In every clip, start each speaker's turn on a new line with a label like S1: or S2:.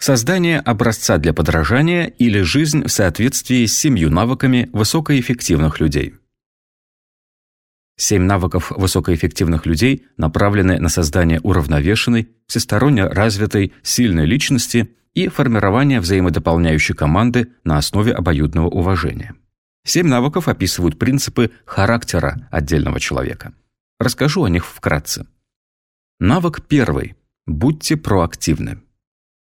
S1: Создание образца для подражания или жизнь в соответствии с семью навыками высокоэффективных людей. Семь навыков высокоэффективных людей направлены на создание уравновешенной, всесторонне развитой, сильной личности и формирование взаимодополняющей команды на основе обоюдного уважения. Семь навыков описывают принципы характера отдельного человека. Расскажу о них вкратце. Навык первый. Будьте проактивны.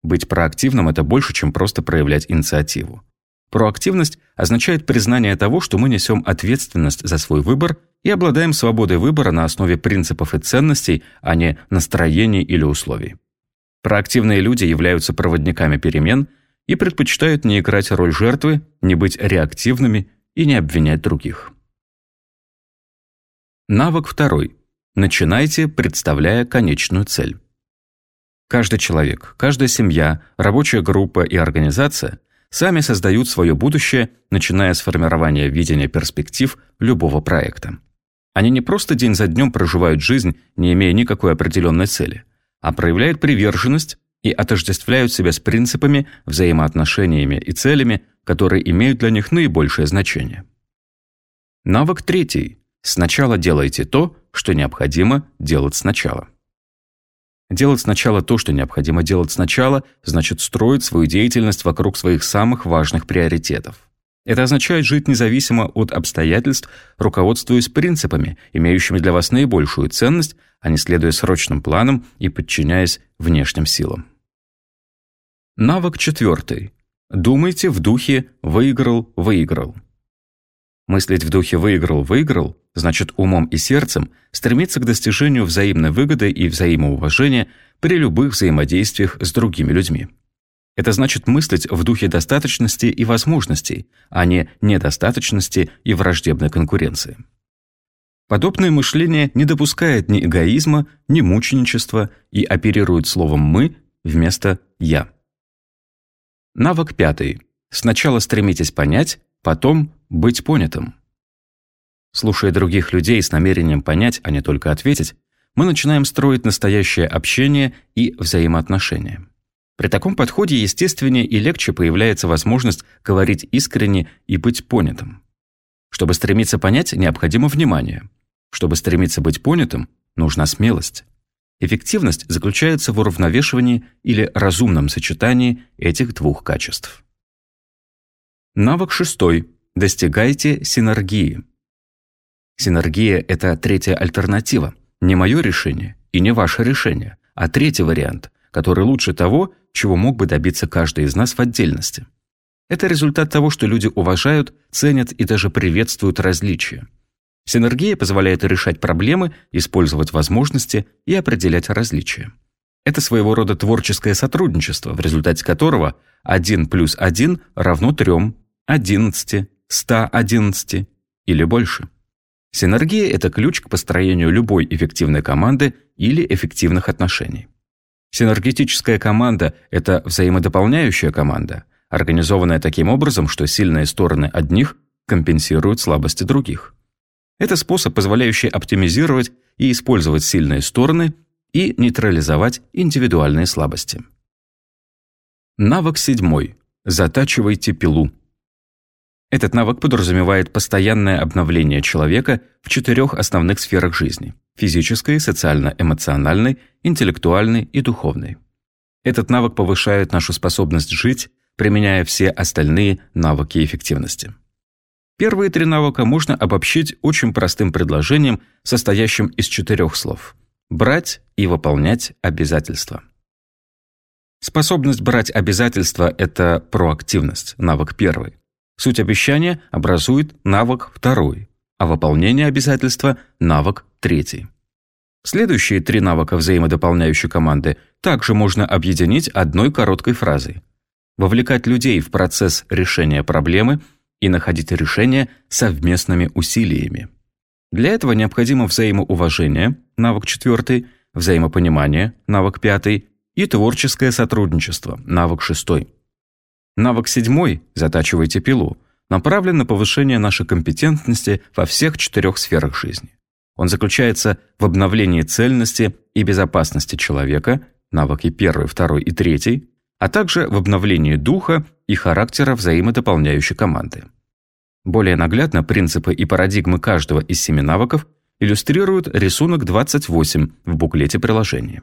S1: Быть проактивным – это больше, чем просто проявлять инициативу. Проактивность означает признание того, что мы несем ответственность за свой выбор и обладаем свободой выбора на основе принципов и ценностей, а не настроений или условий. Проактивные люди являются проводниками перемен и предпочитают не играть роль жертвы, не быть реактивными и не обвинять других. Навык второй. Начинайте, представляя конечную цель. Каждый человек, каждая семья, рабочая группа и организация сами создают свое будущее, начиная с формирования видения перспектив любого проекта. Они не просто день за днем проживают жизнь, не имея никакой определенной цели, а проявляют приверженность и отождествляют себя с принципами, взаимоотношениями и целями, которые имеют для них наибольшее значение. Навык третий. Сначала делайте то, что необходимо делать сначала. Делать сначала то, что необходимо делать сначала, значит строить свою деятельность вокруг своих самых важных приоритетов. Это означает жить независимо от обстоятельств, руководствуясь принципами, имеющими для вас наибольшую ценность, а не следуя срочным планам и подчиняясь внешним силам. Навык четвертый. Думайте в духе «выиграл-выиграл». Мыслить в духе «выиграл-выиграл» значит умом и сердцем стремиться к достижению взаимной выгоды и взаимоуважения при любых взаимодействиях с другими людьми. Это значит мыслить в духе достаточности и возможностей, а не недостаточности и враждебной конкуренции. Подобное мышление не допускает ни эгоизма, ни мученичества и оперирует словом «мы» вместо «я». Навык пятый. Сначала стремитесь понять, потом быть понятым. Слушая других людей с намерением понять, а не только ответить, мы начинаем строить настоящее общение и взаимоотношения. При таком подходе естественнее и легче появляется возможность говорить искренне и быть понятым. Чтобы стремиться понять, необходимо внимание. Чтобы стремиться быть понятым, нужна смелость. Эффективность заключается в уравновешивании или разумном сочетании этих двух качеств. Навык шестой. Достигайте синергии. Синергия – это третья альтернатива. Не мое решение и не ваше решение, а третий вариант, который лучше того, чего мог бы добиться каждый из нас в отдельности. Это результат того, что люди уважают, ценят и даже приветствуют различия. Синергия позволяет решать проблемы, использовать возможности и определять различия. Это своего рода творческое сотрудничество, в результате которого 1 плюс 1 равно 3, 11, 111 или больше. Синергия – это ключ к построению любой эффективной команды или эффективных отношений. Синергетическая команда – это взаимодополняющая команда, организованная таким образом, что сильные стороны одних компенсируют слабости других. Это способ, позволяющий оптимизировать и использовать сильные стороны и нейтрализовать индивидуальные слабости. Навык седьмой. Затачивайте пилу. Этот навык подразумевает постоянное обновление человека в четырех основных сферах жизни – физической, социально-эмоциональной, интеллектуальной и духовной. Этот навык повышает нашу способность жить, применяя все остальные навыки эффективности. Первые три навыка можно обобщить очень простым предложением, состоящим из четырех слов – брать и выполнять обязательства. Способность брать обязательства – это проактивность, навык первый. Суть обещания образует навык второй, а выполнение обязательства – навык третий. Следующие три навыка взаимодополняющей команды также можно объединить одной короткой фразой. Вовлекать людей в процесс решения проблемы и находить решение совместными усилиями. Для этого необходимо взаимоуважение, навык четвертый, взаимопонимание, навык пятый, и творческое сотрудничество, навык шестой. Навык седьмой «Затачивайте пилу» направлен на повышение нашей компетентности во всех четырех сферах жизни. Он заключается в обновлении цельности и безопасности человека, навыки первый, второй и третий, а также в обновлении духа и характера взаимодополняющей команды. Более наглядно принципы и парадигмы каждого из семи навыков иллюстрирует рисунок 28 в буклете приложения.